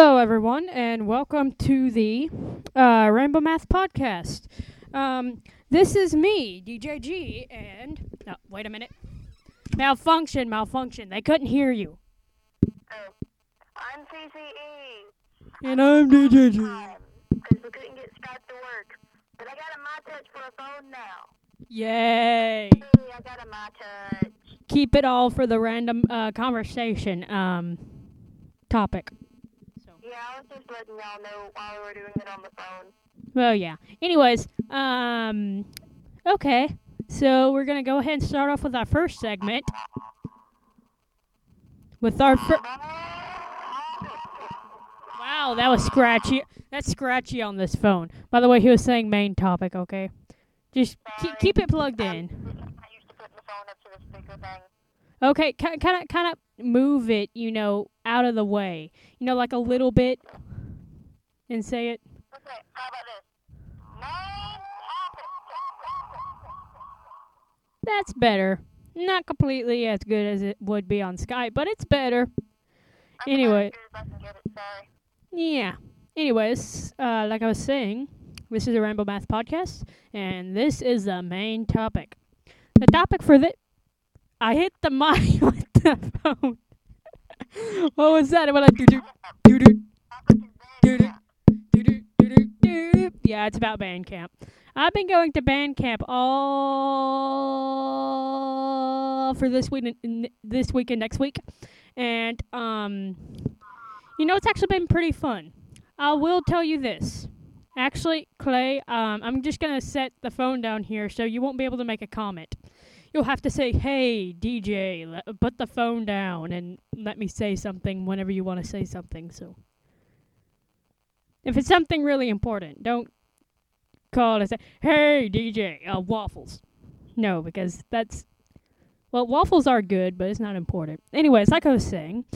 Hello, everyone, and welcome to the uh, Rainbow Math Podcast. Um, this is me, DJG, and no, wait a minute. Malfunction, malfunction. They couldn't hear you. Oh, I'm CCE. And I'm DJG. Because we couldn't get Skype to work. But I got a myTouch for a phone now. Yay! Hey, I got a myTouch. Keep it all for the random uh, conversation um, topic. Yeah, I was just letting y'all know while we were doing it on the phone. Well, yeah. Anyways, um, okay. So we're gonna go ahead and start off with our first segment. With our first. Wow, that was scratchy. That's scratchy on this phone. By the way, he was saying main topic. Okay, just keep keep it plugged in. I used to put the phone up to the speaker thing. Okay, kind of kind of move it, you know, out of the way. You know, like a little bit, and say it. Okay, how about this? That's better. Not completely as good as it would be on Skype, but it's better. I'm Anyway. about as good as I can get it, sorry. Yeah. Anyways, uh, like I was saying, this is a Rainbow Math podcast, and this is the main topic. The topic for the I hit the mic with the phone. what was that? What I do. Yeah, it's about Bandcamp. I've been going to Bandcamp all for this week, this week and next week, and um, you know, it's actually been pretty fun. I will tell you this. Actually, Clay, um, I'm just gonna set the phone down here so you won't be able to make a comment. You'll have to say, "Hey, DJ, le- put the phone down and let me say something whenever you want to say something." So, if it's something really important, don't call and say, "Hey, DJ, uh, waffles." No, because that's well, waffles are good, but it's not important. Anyways, like I was saying,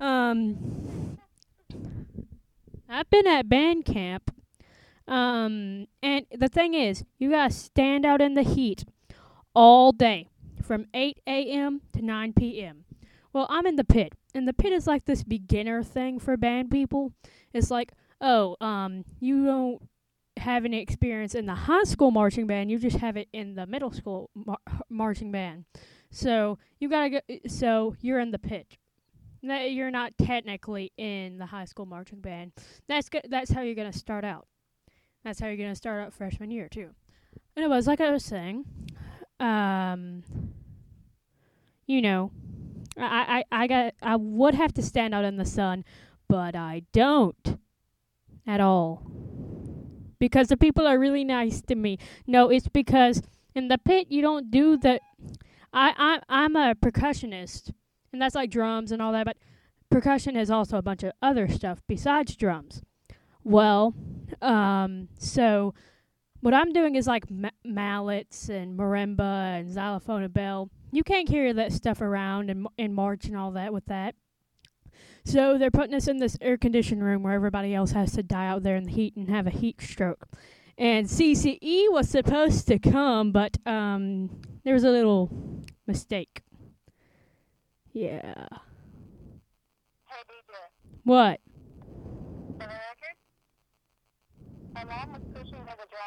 um, I've been at band camp. Um, and the thing is, you gotta stand out in the heat all day from 8 a.m. to 9 p.m. Well, I'm in the pit, and the pit is like this beginner thing for band people. It's like, oh, um, you don't have any experience in the high school marching band, you just have it in the middle school mar- marching band. So you gotta go. So you're in the pit. No, you're not technically in the high school marching band. That's go- that's how you're gonna start out. That's how you're gonna start out freshman year too. Anyways, like I was saying, um, you know, I, I I got I would have to stand out in the sun, but I don't at all because the people are really nice to me. No, it's because in the pit you don't do the. I I I'm a percussionist, and that's like drums and all that, but percussion is also a bunch of other stuff besides drums. Well, um, so what I'm doing is like ma- mallets and marimba and xylophone and bell. You can't carry that stuff around and and march and all that with that. So they're putting us in this air conditioned room where everybody else has to die out there in the heat and have a heat stroke. And CCE was supposed to come, but um, there was a little mistake. Yeah. Hey. What?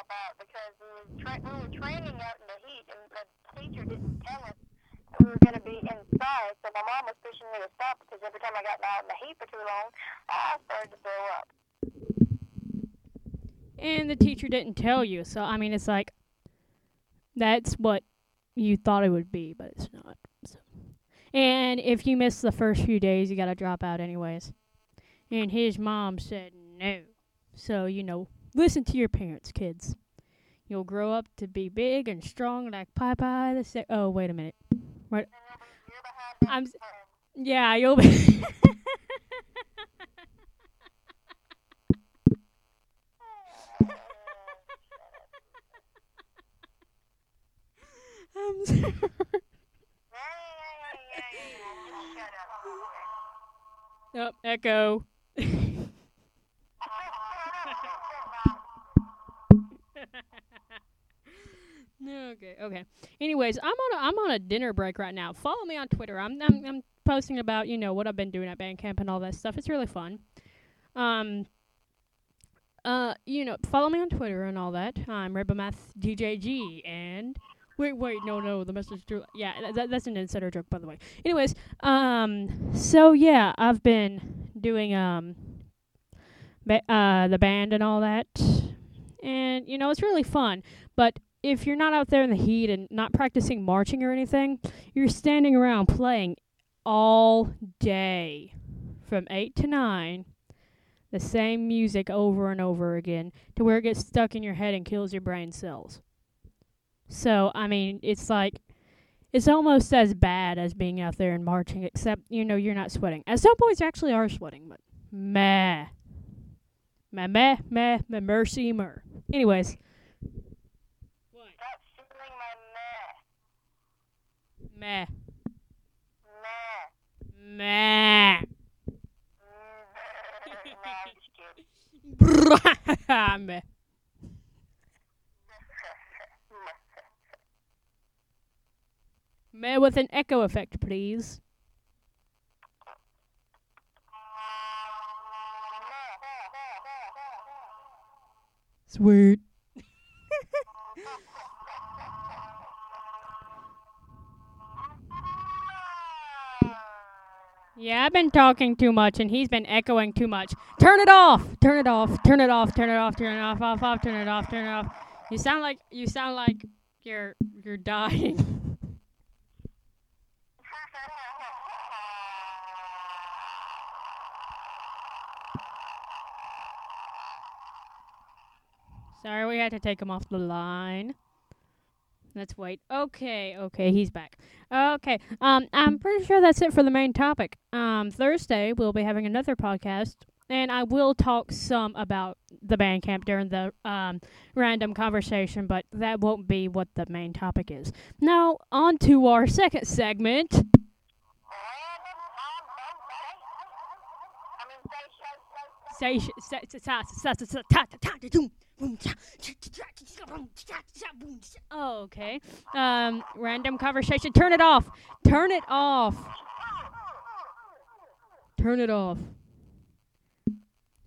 To because we were, tra- we were training out in the heat, and the teacher didn't tell us we were going to be inside. So my mom was pushing me to stop because every time I got out in the heat for too long, I started to throw up. And the teacher didn't tell you, so I mean, it's like that's what you thought it would be, but it's not. So. And if you miss the first few days, you gotta drop out anyways. And his mom said no. So you know, listen to your parents, kids. You'll grow up to be big and strong like Popeye the sa- Oh, wait a minute. You're I'm s- Yeah, you'll be. I'm sorry. Oh, echo. Okay, okay. Anyways, I'm on a I'm on a dinner break right now. Follow me on Twitter. I'm I'm, I'm posting about you know what I've been doing at Bandcamp and all that stuff. It's really fun. Um, uh, you know, follow me on Twitter and all that. I'm Rebamath DJG and. Wait, wait, no, no, the message drew. Yeah, that, that's an insider joke, by the way. Anyways, um, so yeah, I've been doing um, ba- uh, the band and all that, and you know it's really fun. But if you're not out there in the heat and not practicing marching or anything, you're standing around playing all day from 8 to 9 the same music over and over again to where it gets stuck in your head and kills your brain cells. So, I mean, it's like it's almost as bad as being out there and marching, except you know you're not sweating. As some boys actually are sweating, but meh, meh, meh, meh, meh, mercy, mer. Anyways, Stop feeling my meh, meh. Meh. meh. Meh with an echo effect, please. Sweet. Yeah, I've been talking too much and he's been echoing too much. Turn it off. Turn it off. Turn it off. Turn it off. Turn it off. Off. Off. Turn it off. Turn it off. You sound like you sound like you're you're dying. Sorry, we had to take him off the line. Let's wait. Okay, okay, he's back. Okay, um, I'm pretty sure that's it for the main topic. Um, Thursday we'll be having another podcast, and I will talk some about the band camp during the um random conversation, but that won't be what the main topic is. Now, on to our second segment. Boom, cha- Oh, okay. Um, random conversation. Turn it off. Turn it off. Turn it off.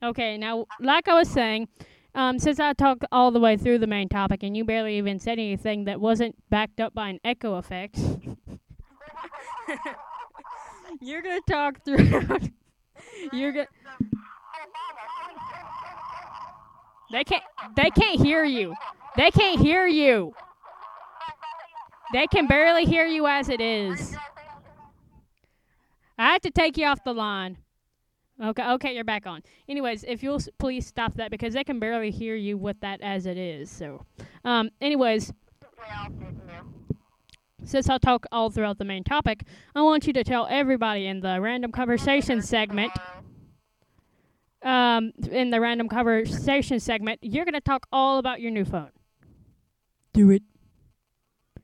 Okay, now, like I was saying, um, since I talked all the way through the main topic and you barely even said anything that wasn't backed up by an echo effect, you're gonna talk through. you're gonna. They can't. They can't hear you. They can't hear you. They can barely hear you as it is. I have to take you off the line. Okay, okay, you're back on. Anyways, if you'll please stop that because they can barely hear you with that as it is. So, um, anyways, since I'll talk all throughout the main topic, I want you to tell everybody in the random conversation segment, um, in the random conversation segment, you're gonna talk all about your new phone. Do it.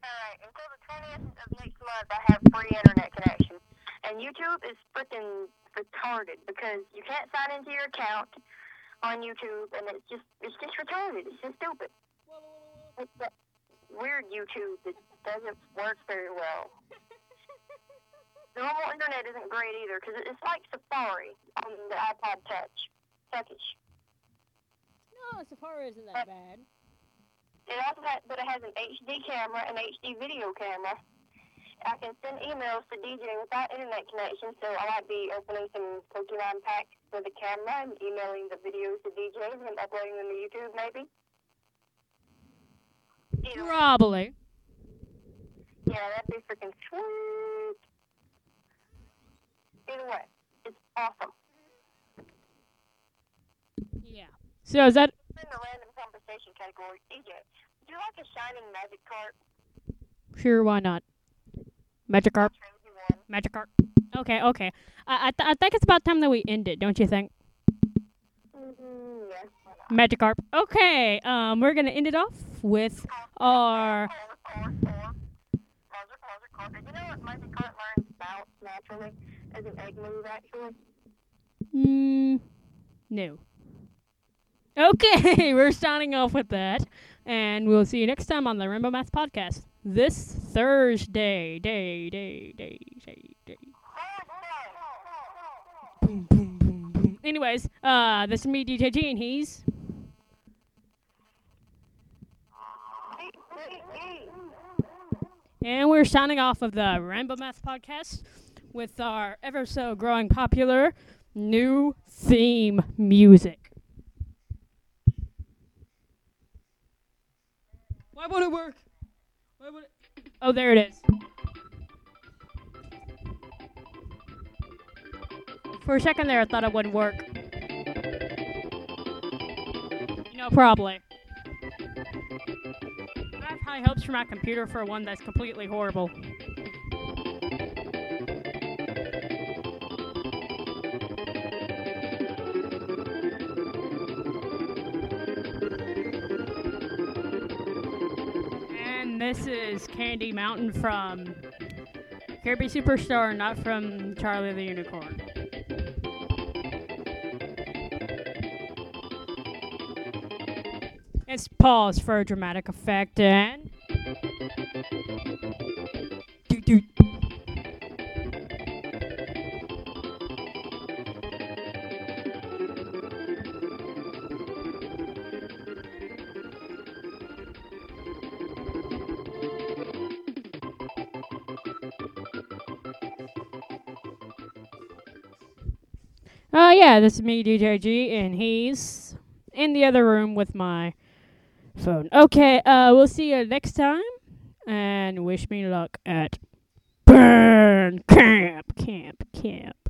Alright, until the 20th of next month, I have free internet connection. And YouTube is freaking retarded because you can't sign into your account on YouTube, and it's just it's just retarded. It's just stupid. It's that weird YouTube that doesn't work very well. The normal internet isn't great either because it's like Safari on the iPod Touch. Touchish. No, Safari isn't that bad. It also has, but it has an HD camera and HD video camera. I can send emails to DJ without internet connection, so I might be opening some Pokemon packs for the camera and emailing the videos to DJ and uploading them to YouTube, maybe. Either way, Probably. yeah, that'd be freaking sweet. Either way, it's awesome. Yeah. So is that In the random conversation category, DJ, would you like a shining magic card? sure? Why not? Trade you one. Magikarp. Okay, okay. I I, th- I think it's about time that we end it, don't you think? Mm-hmm. Magikarp. Okay. Um, we're gonna end it off with our. Pause, pause, pause. Pause it, pause it, pause it. You know what learns about naturally as an egg move, actually? Mm, no. Okay, we're starting off with that, and we'll see you next time on the Rainbow Math Podcast this Thursday. Day, day, day, day, day. Boom, boom, boom, boom. anyways, uh, this is me, DJ G, and he's. And we're signing off of the Rainbow Math Podcast with our ever so growing popular new theme music. Why won't it work? Why would it? Oh, there it is. For a second there, I thought it wouldn't work. No, probably. Have hopes for my computer for one that's completely horrible. And this is Candy Mountain from Kirby Superstar, not from Charlie the Unicorn. Let's pause for a dramatic effect and. Doot. Uh, yeah, this is me, DJ G, and he's in the other room with my phone. Okay, uh, we'll see you next time, and wish me luck at Burn Camp, Camp, Camp.